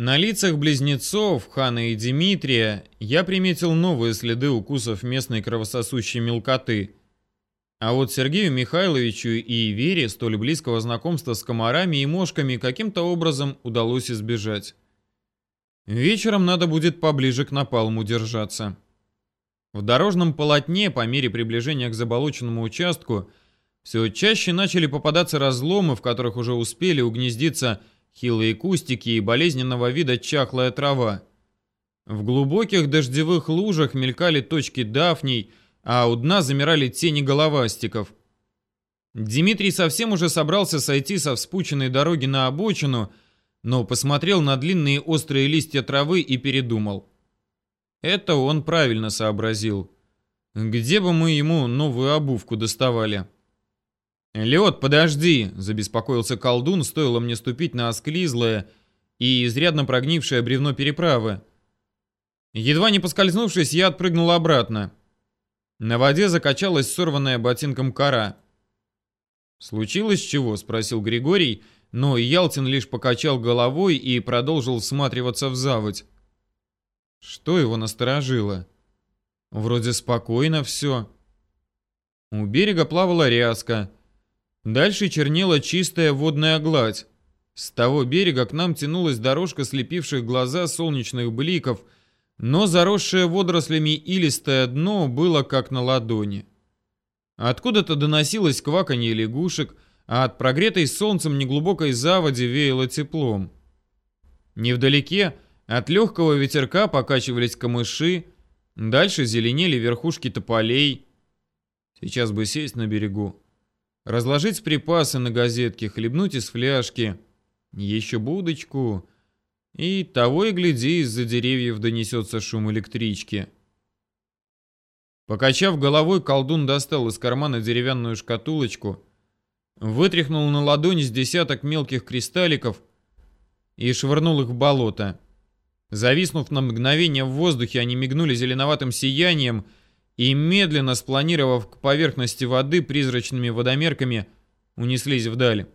На лицах близнецов, Хана и Дмитрия, я приметил новые следы укусов местной кровососущей мелкоты. А вот Сергею Михайловичу и Вере столь близкого знакомства с комарами и мошками каким-то образом удалось избежать. Вечером надо будет поближе к напалму держаться. В дорожном полотне, по мере приближения к заболоченному участку, все чаще начали попадаться разломы, в которых уже успели угнездиться хилые кустики и болезненного вида чахлая трава. В глубоких дождевых лужах мелькали точки дафней, а у дна замирали тени головастиков. Дмитрий совсем уже собрался сойти со вспученной дороги на обочину, но посмотрел на длинные острые листья травы и передумал. Это он правильно сообразил. Где бы мы ему новую обувку доставали? «Лед, подожди!» – забеспокоился колдун, стоило мне ступить на осклизлое и изрядно прогнившее бревно переправы. Едва не поскользнувшись, я отпрыгнул обратно. На воде закачалась сорванная ботинком кора. «Случилось чего?» – спросил Григорий, но Ялтин лишь покачал головой и продолжил всматриваться в заводь. Что его насторожило? Вроде спокойно все. У берега плавала ряска. Дальше чернела чистая водная гладь. С того берега к нам тянулась дорожка слепивших глаза солнечных бликов, но заросшее водорослями илистое дно было как на ладони. Откуда-то доносилось кваканье лягушек, а от прогретой солнцем неглубокой заводи веяло теплом. Невдалеке от легкого ветерка покачивались камыши, дальше зеленели верхушки тополей. Сейчас бы сесть на берегу, разложить припасы на газетке, хлебнуть из фляжки, еще будочку, и того и гляди, из-за деревьев донесется шум электрички. Покачав головой, колдун достал из кармана деревянную шкатулочку, вытряхнул на ладонь с десяток мелких кристалликов и швырнул их в болото. Зависнув на мгновение в воздухе, они мигнули зеленоватым сиянием и, медленно спланировав к поверхности воды призрачными водомерками, унеслись вдаль.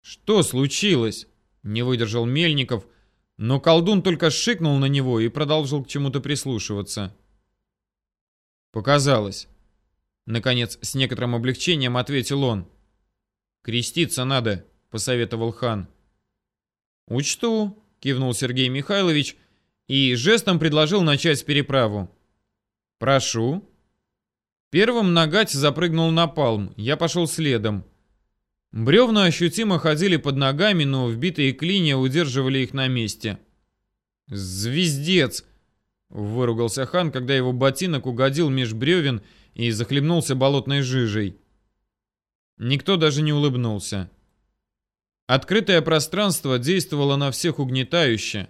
«Что случилось?» — не выдержал Мельников, но колдун только шикнул на него и продолжил к чему-то прислушиваться. «Показалось». Наконец, с некоторым облегчением ответил он. «Креститься надо», — посоветовал хан. «Учту», кивнул Сергей Михайлович и жестом предложил начать переправу. «Прошу». Первым Нагать запрыгнул на палм, я пошел следом. Бревна ощутимо ходили под ногами, но вбитые клинья удерживали их на месте. «Звездец!» — выругался хан, когда его ботинок угодил меж бревен и захлебнулся болотной жижей. Никто даже не улыбнулся. Открытое пространство действовало на всех угнетающе.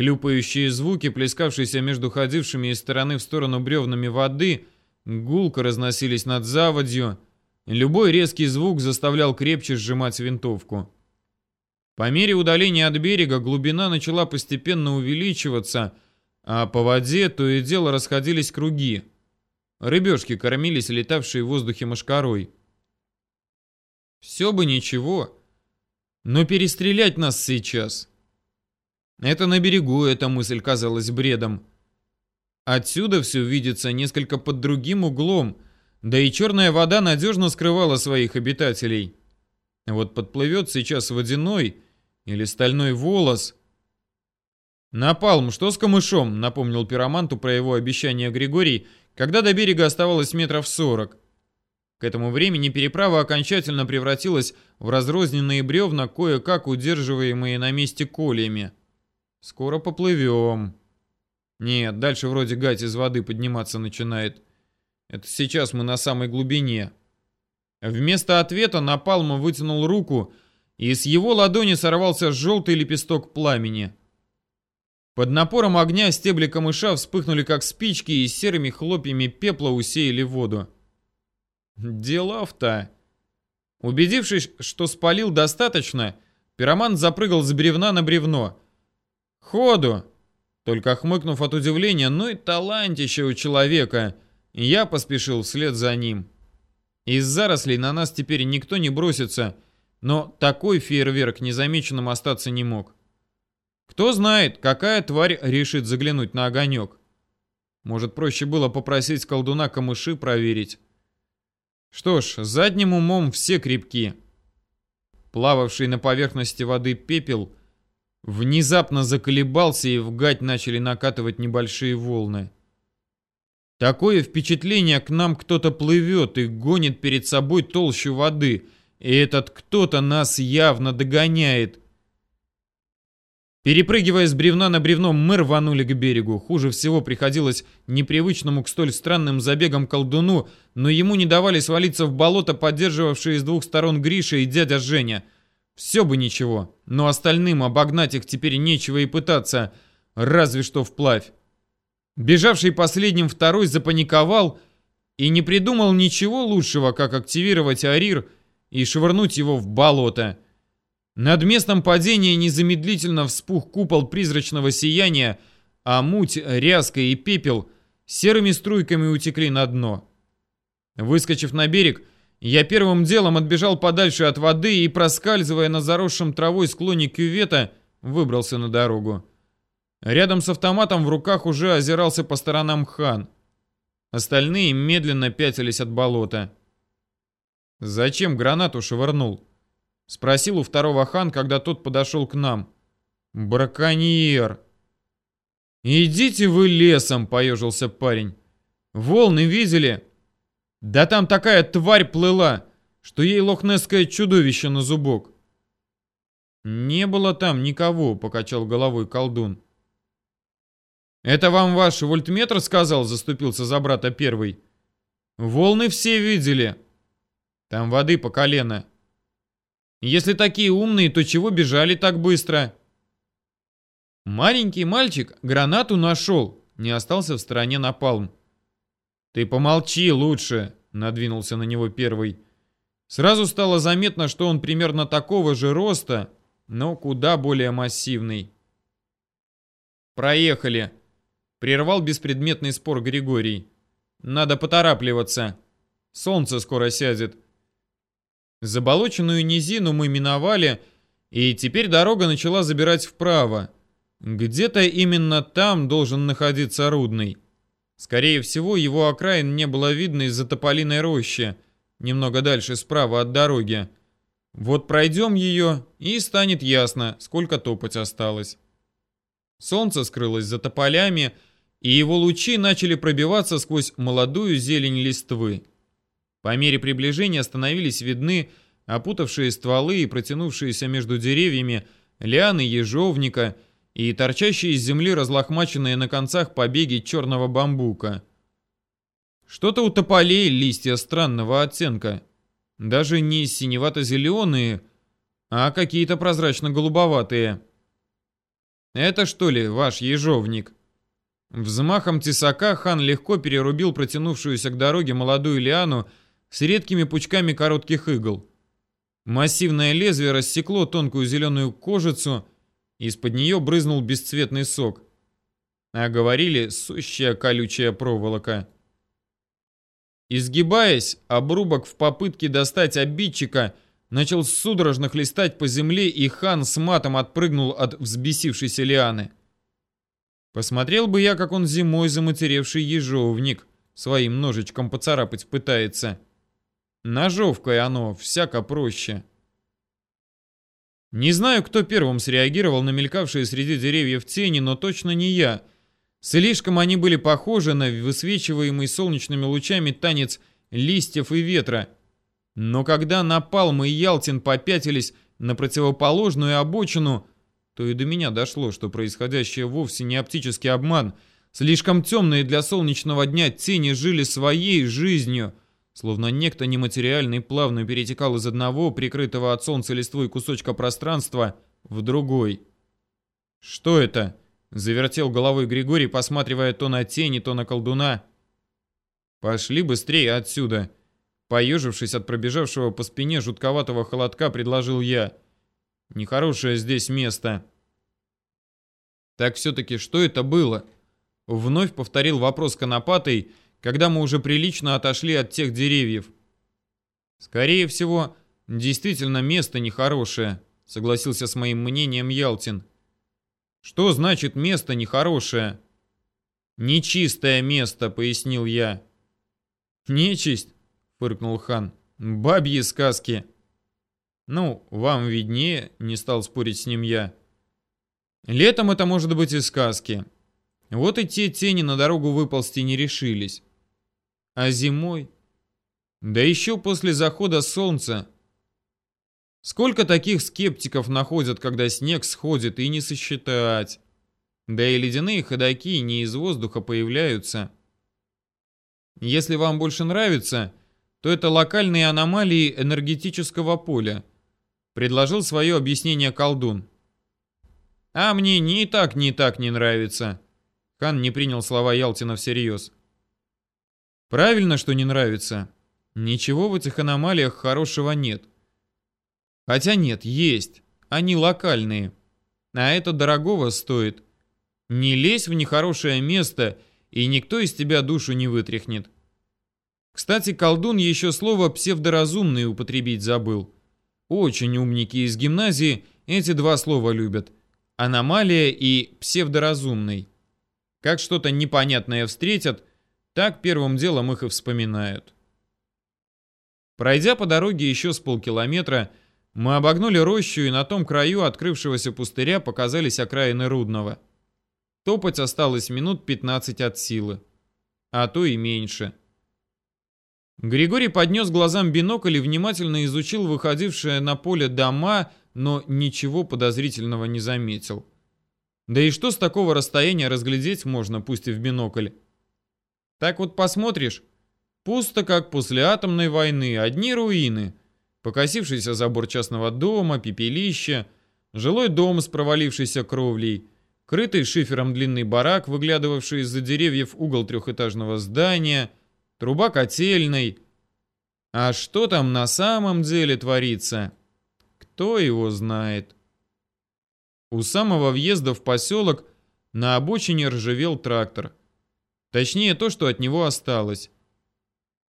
Хлюпающие звуки, плескавшиеся между ходившими из стороны в сторону бревнами воды, гулко разносились над заводью. Любой резкий звук заставлял крепче сжимать винтовку. По мере удаления от берега глубина начала постепенно увеличиваться, а по воде то и дело расходились круги. Рыбешки кормились летавшей в воздухе мошкарой. Все бы ничего, но перестрелять нас сейчас... Это на берегу эта мысль казалась бредом. Отсюда все видится несколько под другим углом, да и черная вода надежно скрывала своих обитателей. Вот подплывет сейчас водяной или стальной волос. «Напалм, что с камышом?» — напомнил пироманту про его обещание Григорий, когда до берега оставалось метров сорок. К этому времени переправа окончательно превратилась в разрозненные бревна, кое-как удерживаемые на месте колиями. Скоро поплывем. Нет, дальше вроде гать из воды подниматься начинает. Это сейчас мы на самой глубине. Вместо ответа Напалма вытянул руку, и с его ладони сорвался желтый лепесток пламени. Под напором огня стебли камыша вспыхнули как спички и серыми хлопьями пепла усеяли воду. Делов-то. Убедившись, что спалил достаточно, пироман запрыгал с бревна на бревно. Ходу! Только хмыкнув от удивления, ну и талантище у человека. Я поспешил вслед за ним. Из зарослей на нас теперь никто не бросится, но такой фейерверк незамеченным остаться не мог. Кто знает, какая тварь решит заглянуть на огонек. Может, проще было попросить колдуна камыши проверить. Что ж, задним умом все крепки. Плававший на поверхности воды пепел внезапно заколебался и в гать начали накатывать небольшие волны. Такое впечатление, к нам кто-то плывет и гонит перед собой толщу воды, и этот кто-то нас явно догоняет. Перепрыгивая с бревна на бревно, мы рванули к берегу. Хуже всего приходилось непривычному к столь странным забегам колдуну, но ему не давали свалиться в болото, поддерживавшие с двух сторон Гриша и дядя Женя. Все бы ничего, но остальным обогнать их теперь нечего и пытаться, разве что вплавь. Бежавший последним второй запаниковал и не придумал ничего лучшего, как активировать Арир и швырнуть его в болото. Над местом падения незамедлительно вспух купол призрачного сияния, а муть, ряска и пепел серыми струйками утекли на дно. Выскочив на берег, я первым делом отбежал подальше от воды и, проскальзывая на заросшем травой склоне кювета, выбрался на дорогу. Рядом с автоматом в руках уже озирался по сторонам хан. Остальные медленно пятились от болота. «Зачем гранату швырнул?» Спросил у второго хан, когда тот подошел к нам. «Браконьер!» «Идите вы лесом!» — поежился парень. «Волны видели?» «Да там такая тварь плыла, что ей лохнесское чудовище на зубок!» «Не было там никого», — покачал головой колдун. «Это вам ваш вольтметр сказал?» — заступился за брата первый. «Волны все видели. Там воды по колено. Если такие умные, то чего бежали так быстро? Маленький мальчик гранату нашел, не остался в стороне напалм. Ты помолчи лучше, надвинулся на него первый. Сразу стало заметно, что он примерно такого же роста, но куда более массивный. Проехали. Прервал беспредметный спор Григорий. Надо поторапливаться. Солнце скоро сядет. Заболоченную низину мы миновали, и теперь дорога начала забирать вправо. Где-то именно там должен находиться Рудный. Скорее всего, его окраин не было видно из-за тополиной рощи, немного дальше справа от дороги. Вот пройдем ее, и станет ясно, сколько топать осталось. Солнце скрылось за тополями, и его лучи начали пробиваться сквозь молодую зелень листвы. По мере приближения становились видны опутавшие стволы и протянувшиеся между деревьями лианы ежовника и торчащие из земли разлохмаченные на концах побеги черного бамбука. Что-то у тополей листья странного оттенка. Даже не синевато-зеленые, а какие-то прозрачно-голубоватые. Это что ли ваш ежовник? Взмахом тесака хан легко перерубил протянувшуюся к дороге молодую лиану с редкими пучками коротких игл. Массивное лезвие рассекло тонкую зеленую кожицу, из-под нее брызнул бесцветный сок. А говорили, сущая колючая проволока. Изгибаясь, обрубок в попытке достать обидчика начал судорожно хлестать по земле, и хан с матом отпрыгнул от взбесившейся лианы. Посмотрел бы я, как он зимой заматеревший ежовник своим ножичком поцарапать пытается. — Ножовкой оно всяко проще. Не знаю, кто первым среагировал на мелькавшие среди деревьев тени, но точно не я. Слишком они были похожи на высвечиваемый солнечными лучами танец листьев и ветра. Но когда Напалм и Ялтин попятились на противоположную обочину, то и до меня дошло, что происходящее вовсе не оптический обман. Слишком темные для солнечного дня тени жили своей жизнью — Словно некто нематериальный плавно перетекал из одного, прикрытого от солнца листвой кусочка пространства, в другой. «Что это?» — завертел головой Григорий, посматривая то на тени, то на колдуна. «Пошли быстрее отсюда!» Поежившись от пробежавшего по спине жутковатого холодка, предложил я. «Нехорошее здесь место». «Так все-таки что это было?» Вновь повторил вопрос Конопатый, когда мы уже прилично отошли от тех деревьев. Скорее всего, действительно место нехорошее, согласился с моим мнением Ялтин. Что значит место нехорошее? Нечистое место, пояснил я. Нечисть, фыркнул хан. Бабьи сказки. Ну, вам виднее, не стал спорить с ним я. Летом это может быть и сказки. Вот и те тени на дорогу выползти не решились. А зимой? Да еще после захода солнца. Сколько таких скептиков находят, когда снег сходит, и не сосчитать. Да и ледяные ходаки не из воздуха появляются. Если вам больше нравится, то это локальные аномалии энергетического поля. Предложил свое объяснение колдун. А мне ни так, ни так не нравится. Хан не принял слова Ялтина всерьез. Правильно, что не нравится. Ничего в этих аномалиях хорошего нет. Хотя нет, есть. Они локальные. А это дорогого стоит. Не лезь в нехорошее место, и никто из тебя душу не вытряхнет. Кстати, колдун еще слово «псевдоразумный» употребить забыл. Очень умники из гимназии эти два слова любят. Аномалия и псевдоразумный. Как что-то непонятное встретят, так первым делом их и вспоминают. Пройдя по дороге еще с полкилометра, мы обогнули рощу, и на том краю открывшегося пустыря показались окраины Рудного. Топать осталось минут 15 от силы. А то и меньше. Григорий поднес глазам бинокль и внимательно изучил выходившие на поле дома, но ничего подозрительного не заметил. Да и что с такого расстояния разглядеть можно, пусть и в бинокль? Так вот посмотришь, пусто как после атомной войны, одни руины. Покосившийся забор частного дома, пепелище, жилой дом с провалившейся кровлей, крытый шифером длинный барак, выглядывавший из-за деревьев угол трехэтажного здания, труба котельной. А что там на самом деле творится? Кто его знает? У самого въезда в поселок на обочине ржавел трактор. Точнее, то, что от него осталось.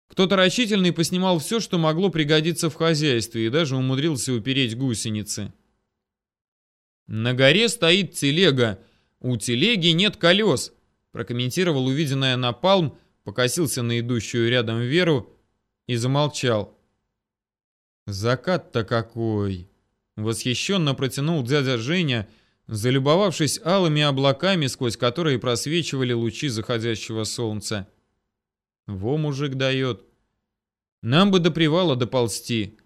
Кто-то рачительный поснимал все, что могло пригодиться в хозяйстве, и даже умудрился упереть гусеницы. «На горе стоит телега. У телеги нет колес», прокомментировал увиденное напалм, покосился на идущую рядом Веру и замолчал. «Закат-то какой!» Восхищенно протянул дядя Женя, залюбовавшись алыми облаками, сквозь которые просвечивали лучи заходящего солнца. Во мужик дает. Нам бы до привала доползти,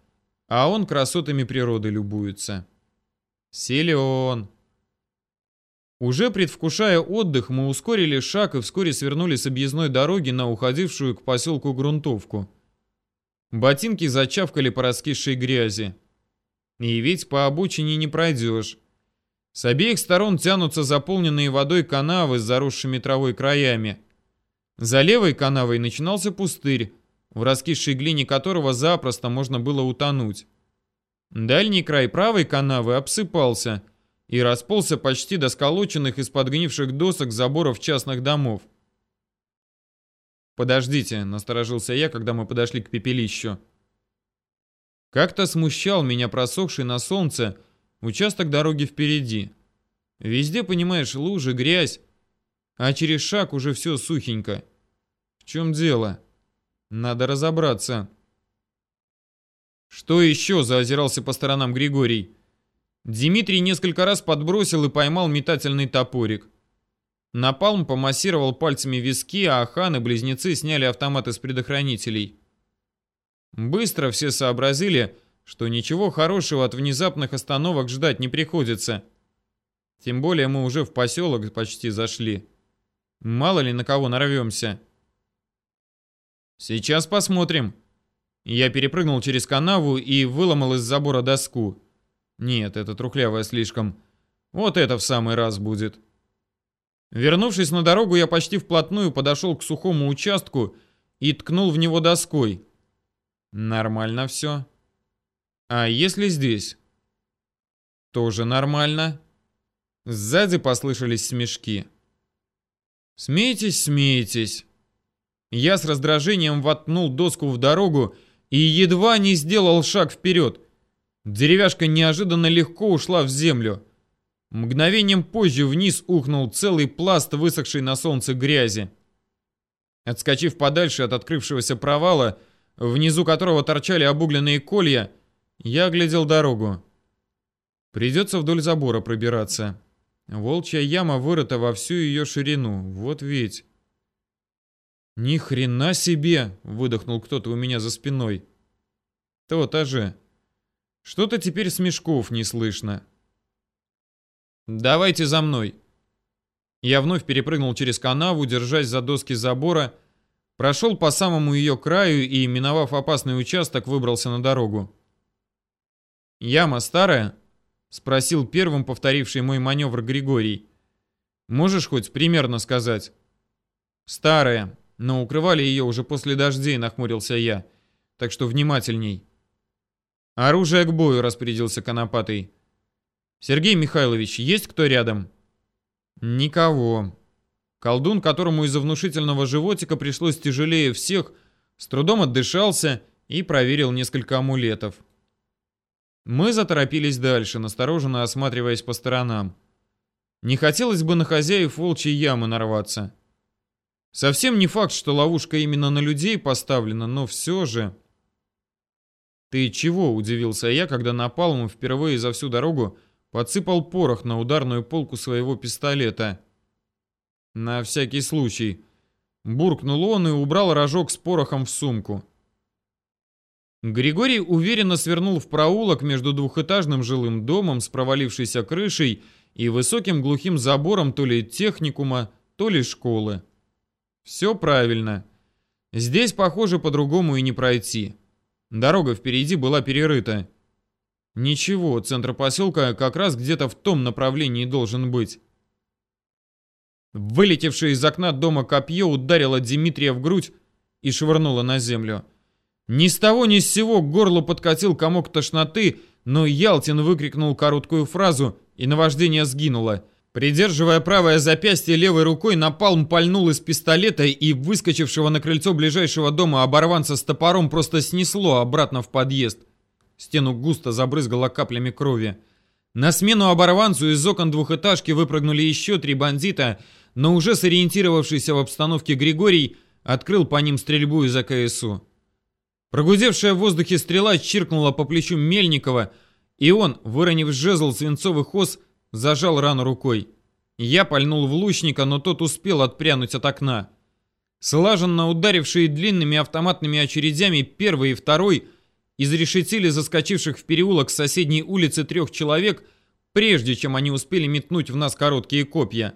а он красотами природы любуется. Силен. Уже предвкушая отдых, мы ускорили шаг и вскоре свернули с объездной дороги на уходившую к поселку грунтовку. Ботинки зачавкали по раскисшей грязи. И ведь по обочине не пройдешь. С обеих сторон тянутся заполненные водой канавы с заросшими травой краями. За левой канавой начинался пустырь, в раскисшей глине которого запросто можно было утонуть. Дальний край правой канавы обсыпался и расползся почти до сколоченных из подгнивших досок заборов частных домов. «Подождите», — насторожился я, когда мы подошли к пепелищу. Как-то смущал меня просохший на солнце участок дороги впереди. Везде, понимаешь, лужи, грязь, а через шаг уже все сухенько. В чем дело? Надо разобраться. Что еще заозирался по сторонам Григорий? Дмитрий несколько раз подбросил и поймал метательный топорик. Напалм помассировал пальцами виски, а Хан и близнецы сняли автоматы с предохранителей. Быстро все сообразили, что ничего хорошего от внезапных остановок ждать не приходится. Тем более мы уже в поселок почти зашли. Мало ли на кого нарвемся. Сейчас посмотрим. Я перепрыгнул через канаву и выломал из забора доску. Нет, это трухлявая слишком. Вот это в самый раз будет. Вернувшись на дорогу, я почти вплотную подошел к сухому участку и ткнул в него доской. Нормально все. А если здесь? Тоже нормально. Сзади послышались смешки. Смейтесь, смейтесь. Я с раздражением воткнул доску в дорогу и едва не сделал шаг вперед. Деревяшка неожиданно легко ушла в землю. Мгновением позже вниз ухнул целый пласт высохшей на солнце грязи. Отскочив подальше от открывшегося провала, внизу которого торчали обугленные колья, я оглядел дорогу. Придется вдоль забора пробираться. Волчья яма вырыта во всю ее ширину. Вот ведь. Ни хрена себе, выдохнул кто-то у меня за спиной. То-то же. Что-то теперь с мешков не слышно. Давайте за мной. Я вновь перепрыгнул через канаву, держась за доски забора, прошел по самому ее краю и, миновав опасный участок, выбрался на дорогу. Яма старая? Спросил первым повторивший мой маневр Григорий. Можешь хоть примерно сказать? Старая, но укрывали ее уже после дождей, нахмурился я. Так что внимательней. Оружие к бою, распорядился Конопатый. Сергей Михайлович, есть кто рядом? Никого. Колдун, которому из-за внушительного животика пришлось тяжелее всех, с трудом отдышался и проверил несколько амулетов. Мы заторопились дальше, настороженно осматриваясь по сторонам. Не хотелось бы на хозяев волчьей ямы нарваться. Совсем не факт, что ловушка именно на людей поставлена, но все же... «Ты чего?» – удивился я, когда Напалм впервые за всю дорогу подсыпал порох на ударную полку своего пистолета. «На всякий случай». Буркнул он и убрал рожок с порохом в сумку. Григорий уверенно свернул в проулок между двухэтажным жилым домом с провалившейся крышей и высоким глухим забором то ли техникума, то ли школы. Все правильно. Здесь, похоже, по-другому и не пройти. Дорога впереди была перерыта. Ничего, центр поселка как раз где-то в том направлении должен быть. Вылетевшее из окна дома копье ударило Дмитрия в грудь и швырнуло на землю. Ни с того ни с сего к горлу подкатил комок тошноты, но Ялтин выкрикнул короткую фразу, и наваждение сгинуло. Придерживая правое запястье левой рукой, Напалм пальнул из пистолета и выскочившего на крыльцо ближайшего дома оборванца с топором просто снесло обратно в подъезд. Стену густо забрызгало каплями крови. На смену оборванцу из окон двухэтажки выпрыгнули еще три бандита, но уже сориентировавшийся в обстановке Григорий открыл по ним стрельбу из АКСУ. Прогудевшая в воздухе стрела чиркнула по плечу Мельникова, и он, выронив жезл свинцовых ос, зажал рану рукой. Я пальнул в лучника, но тот успел отпрянуть от окна. Слаженно ударившие длинными автоматными очередями первый и второй изрешетили заскочивших в переулок с соседней улицы трех человек, прежде чем они успели метнуть в нас короткие копья.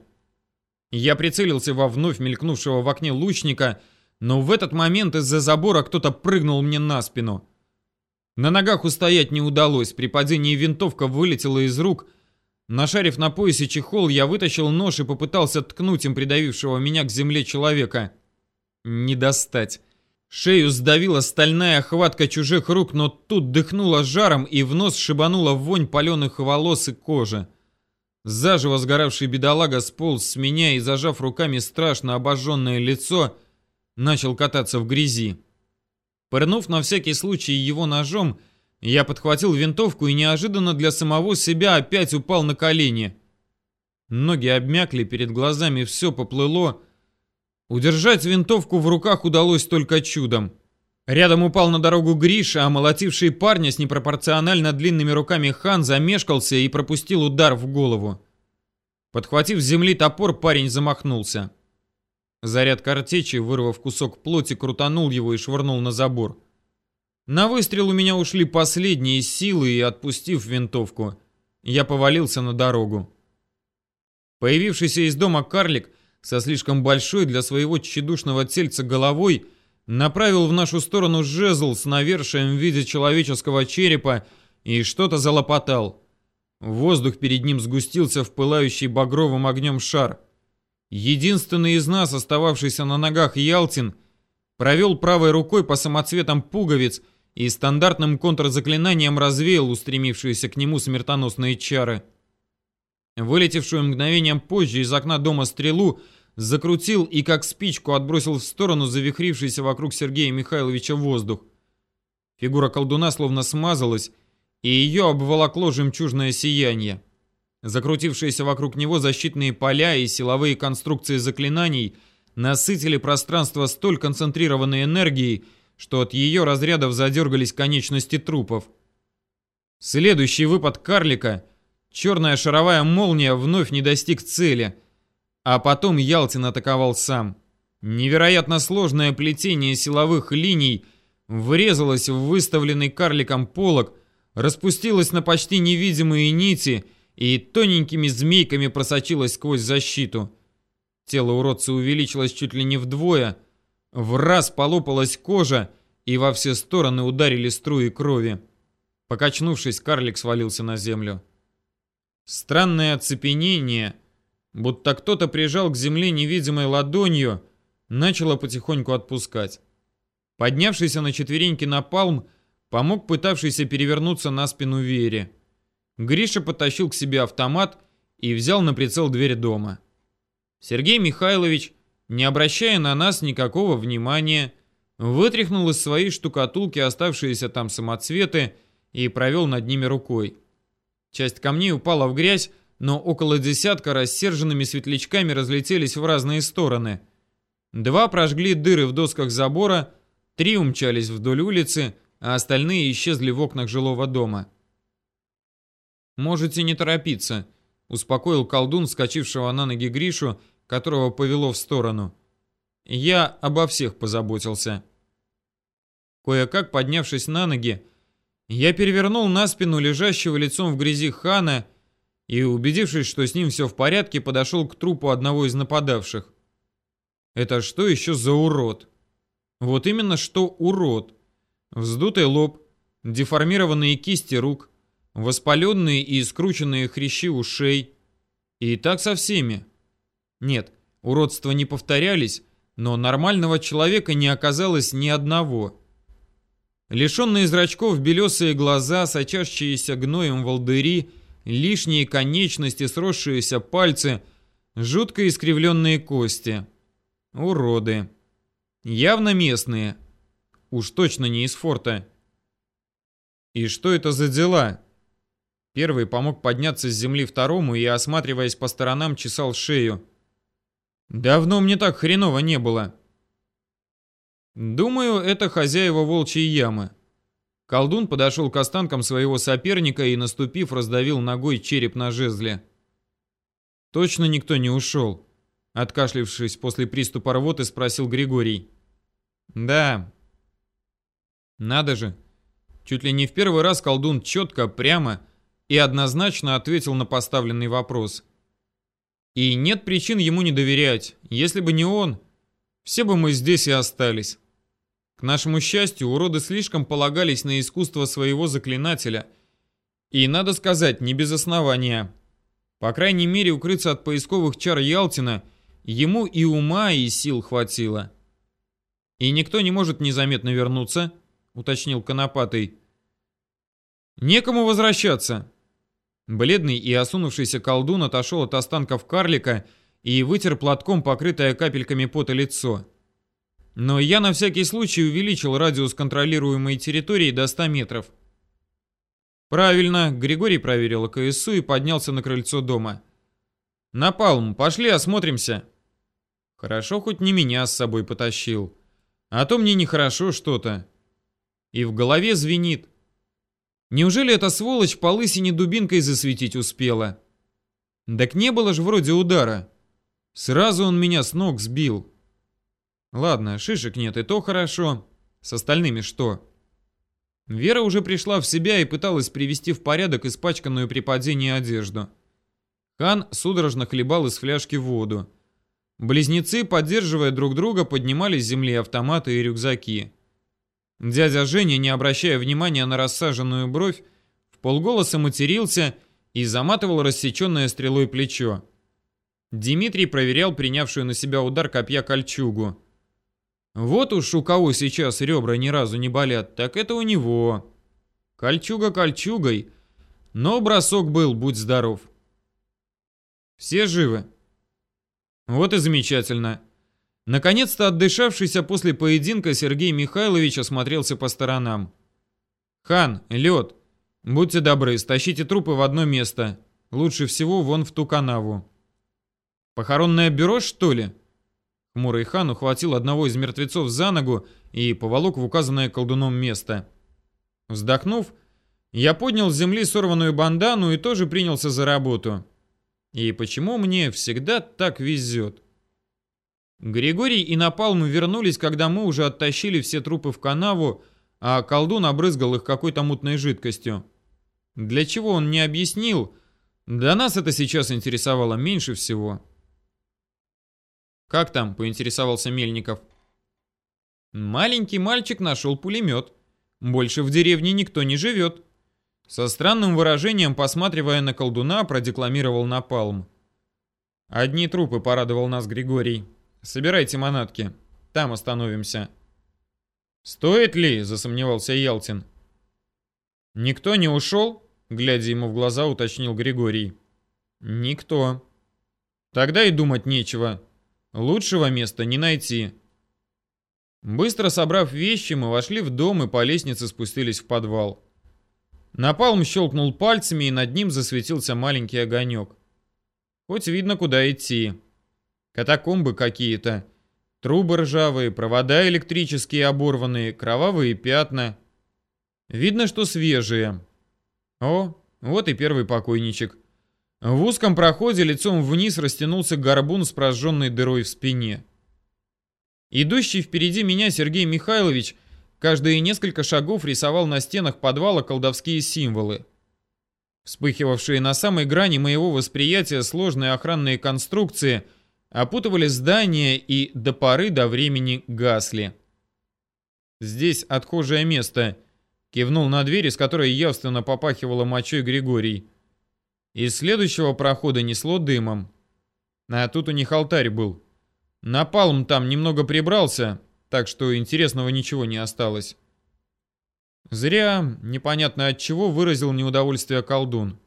Я прицелился во вновь мелькнувшего в окне лучника — но в этот момент из-за забора кто-то прыгнул мне на спину. На ногах устоять не удалось, при падении винтовка вылетела из рук. Нашарив на поясе чехол, я вытащил нож и попытался ткнуть им придавившего меня к земле человека. Не достать. Шею сдавила стальная хватка чужих рук, но тут дыхнула жаром и в нос шибанула вонь паленых волос и кожи. Заживо сгоравший бедолага сполз с меня и, зажав руками страшно обожженное лицо, — начал кататься в грязи. Пырнув на всякий случай его ножом, я подхватил винтовку и неожиданно для самого себя опять упал на колени. Ноги обмякли, перед глазами все поплыло. Удержать винтовку в руках удалось только чудом. Рядом упал на дорогу Гриша, а молотивший парня с непропорционально длинными руками хан замешкался и пропустил удар в голову. Подхватив с земли топор, парень замахнулся. Заряд картечи, вырвав кусок плоти, крутанул его и швырнул на забор. На выстрел у меня ушли последние силы, и, отпустив винтовку, я повалился на дорогу. Появившийся из дома карлик со слишком большой для своего тщедушного тельца головой направил в нашу сторону жезл с навершием в виде человеческого черепа и что-то залопотал. Воздух перед ним сгустился в пылающий багровым огнем шар — Единственный из нас, остававшийся на ногах Ялтин, провел правой рукой по самоцветам пуговиц и стандартным контрзаклинанием развеял устремившиеся к нему смертоносные чары. Вылетевшую мгновением позже из окна дома стрелу закрутил и как спичку отбросил в сторону завихрившийся вокруг Сергея Михайловича воздух. Фигура колдуна словно смазалась, и ее обволокло жемчужное сияние. Закрутившиеся вокруг него защитные поля и силовые конструкции заклинаний насытили пространство столь концентрированной энергией, что от ее разрядов задергались конечности трупов. Следующий выпад карлика, черная шаровая молния вновь не достиг цели, а потом Ялтин атаковал сам. Невероятно сложное плетение силовых линий врезалось в выставленный карликом полог, распустилось на почти невидимые нити — и тоненькими змейками просочилась сквозь защиту. Тело уродца увеличилось чуть ли не вдвое, в раз полопалась кожа, и во все стороны ударили струи крови. Покачнувшись, карлик свалился на землю. Странное оцепенение, будто кто-то прижал к земле невидимой ладонью, начало потихоньку отпускать. Поднявшийся на четвереньки напалм помог пытавшийся перевернуться на спину Вере. Гриша потащил к себе автомат и взял на прицел дверь дома. Сергей Михайлович, не обращая на нас никакого внимания, вытряхнул из своей штукатулки оставшиеся там самоцветы и провел над ними рукой. Часть камней упала в грязь, но около десятка рассерженными светлячками разлетелись в разные стороны. Два прожгли дыры в досках забора, три умчались вдоль улицы, а остальные исчезли в окнах жилого дома. «Можете не торопиться», — успокоил колдун, вскочившего на ноги Гришу, которого повело в сторону. «Я обо всех позаботился». Кое-как поднявшись на ноги, я перевернул на спину лежащего лицом в грязи хана и, убедившись, что с ним все в порядке, подошел к трупу одного из нападавших. Это что еще за урод? Вот именно что урод. Вздутый лоб, деформированные кисти рук, воспаленные и скрученные хрящи ушей. И так со всеми. Нет, уродства не повторялись, но нормального человека не оказалось ни одного. Лишенные зрачков белесые глаза, сочащиеся гноем волдыри, лишние конечности, сросшиеся пальцы, жутко искривленные кости. Уроды. Явно местные. Уж точно не из форта. И что это за дела? Первый помог подняться с земли второму и, осматриваясь по сторонам, чесал шею. «Давно мне так хреново не было». «Думаю, это хозяева волчьей ямы». Колдун подошел к останкам своего соперника и, наступив, раздавил ногой череп на жезле. «Точно никто не ушел?» Откашлившись после приступа рвоты, спросил Григорий. «Да». «Надо же. Чуть ли не в первый раз колдун четко, прямо и однозначно ответил на поставленный вопрос. И нет причин ему не доверять. Если бы не он, все бы мы здесь и остались. К нашему счастью, уроды слишком полагались на искусство своего заклинателя. И, надо сказать, не без основания. По крайней мере, укрыться от поисковых чар Ялтина ему и ума, и сил хватило. «И никто не может незаметно вернуться», — уточнил Конопатый. «Некому возвращаться. Бледный и осунувшийся колдун отошел от останков карлика и вытер платком покрытое капельками пота лицо. Но я на всякий случай увеличил радиус контролируемой территории до 100 метров. Правильно, Григорий проверил КСУ и поднялся на крыльцо дома. «Напалм, пошли осмотримся». Хорошо, хоть не меня с собой потащил. А то мне нехорошо что-то. И в голове звенит. Неужели эта сволочь по лысине дубинкой засветить успела? Так не было же вроде удара. Сразу он меня с ног сбил. Ладно, шишек нет, и то хорошо. С остальными что? Вера уже пришла в себя и пыталась привести в порядок испачканную при падении одежду. Хан судорожно хлебал из фляжки воду. Близнецы, поддерживая друг друга, поднимали с земли автоматы и рюкзаки. Дядя Женя, не обращая внимания на рассаженную бровь, в полголоса матерился и заматывал рассеченное стрелой плечо. Дмитрий проверял принявшую на себя удар копья кольчугу. Вот уж у кого сейчас ребра ни разу не болят, так это у него. Кольчуга кольчугой, но бросок был, будь здоров. Все живы? Вот и замечательно. Наконец-то отдышавшийся после поединка Сергей Михайлович осмотрелся по сторонам. «Хан, лед, будьте добры, стащите трупы в одно место. Лучше всего вон в ту канаву. Похоронное бюро, что ли? Хмурый хан ухватил одного из мертвецов за ногу и поволок в указанное колдуном место. Вздохнув, я поднял с земли сорванную бандану и тоже принялся за работу. И почему мне всегда так везет? Григорий и Напалм вернулись, когда мы уже оттащили все трупы в канаву, а колдун обрызгал их какой-то мутной жидкостью. Для чего он не объяснил, да нас это сейчас интересовало меньше всего. «Как там?» — поинтересовался Мельников. «Маленький мальчик нашел пулемет. Больше в деревне никто не живет». Со странным выражением, посматривая на колдуна, продекламировал Напалм. «Одни трупы», — порадовал нас Григорий. «Собирайте манатки. Там остановимся». «Стоит ли?» — засомневался Ялтин. «Никто не ушел?» — глядя ему в глаза, уточнил Григорий. «Никто». «Тогда и думать нечего. Лучшего места не найти». Быстро собрав вещи, мы вошли в дом и по лестнице спустились в подвал. Напалм щелкнул пальцами, и над ним засветился маленький огонек. Хоть видно, куда идти. Катакомбы какие-то. Трубы ржавые, провода электрические оборванные, кровавые пятна. Видно, что свежие. О, вот и первый покойничек. В узком проходе лицом вниз растянулся горбун с прожженной дырой в спине. Идущий впереди меня Сергей Михайлович каждые несколько шагов рисовал на стенах подвала колдовские символы. Вспыхивавшие на самой грани моего восприятия сложные охранные конструкции – опутывали здание и до поры до времени гасли. «Здесь отхожее место», — кивнул на дверь, из которой явственно попахивало мочой Григорий. Из следующего прохода несло дымом. А тут у них алтарь был. Напалм там немного прибрался, так что интересного ничего не осталось. Зря, непонятно от чего, выразил неудовольствие колдун.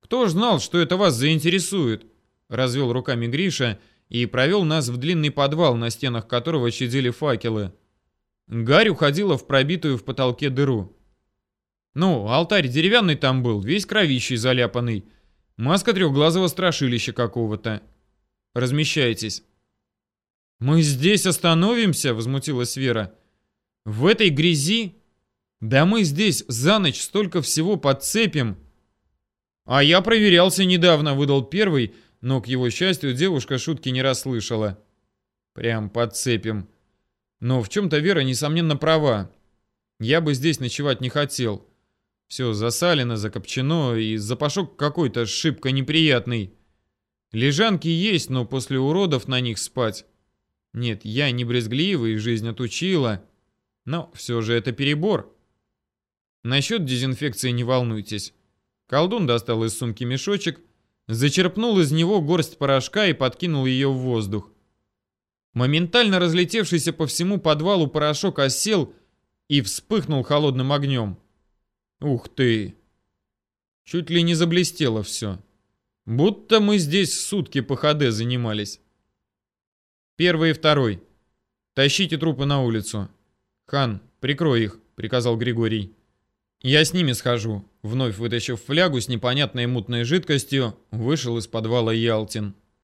«Кто ж знал, что это вас заинтересует?» — развел руками Гриша — и провел нас в длинный подвал, на стенах которого чадили факелы. Гарь уходила в пробитую в потолке дыру. Ну, алтарь деревянный там был, весь кровищей заляпанный. Маска трехглазого страшилища какого-то. Размещайтесь. «Мы здесь остановимся?» — возмутилась Вера. «В этой грязи? Да мы здесь за ночь столько всего подцепим!» «А я проверялся недавно», — выдал первый, но, к его счастью, девушка шутки не расслышала. Прям подцепим. Но в чем-то Вера, несомненно, права. Я бы здесь ночевать не хотел. Все засалено, закопчено, и запашок какой-то шибко неприятный. Лежанки есть, но после уродов на них спать. Нет, я не брезгливый, жизнь отучила. Но все же это перебор. Насчет дезинфекции не волнуйтесь. Колдун достал из сумки мешочек, зачерпнул из него горсть порошка и подкинул ее в воздух. Моментально разлетевшийся по всему подвалу порошок осел и вспыхнул холодным огнем. Ух ты! Чуть ли не заблестело все. Будто мы здесь сутки по ХД занимались. Первый и второй. Тащите трупы на улицу. Хан, прикрой их, приказал Григорий. Я с ними схожу. Вновь вытащив флягу с непонятной мутной жидкостью, вышел из подвала Ялтин.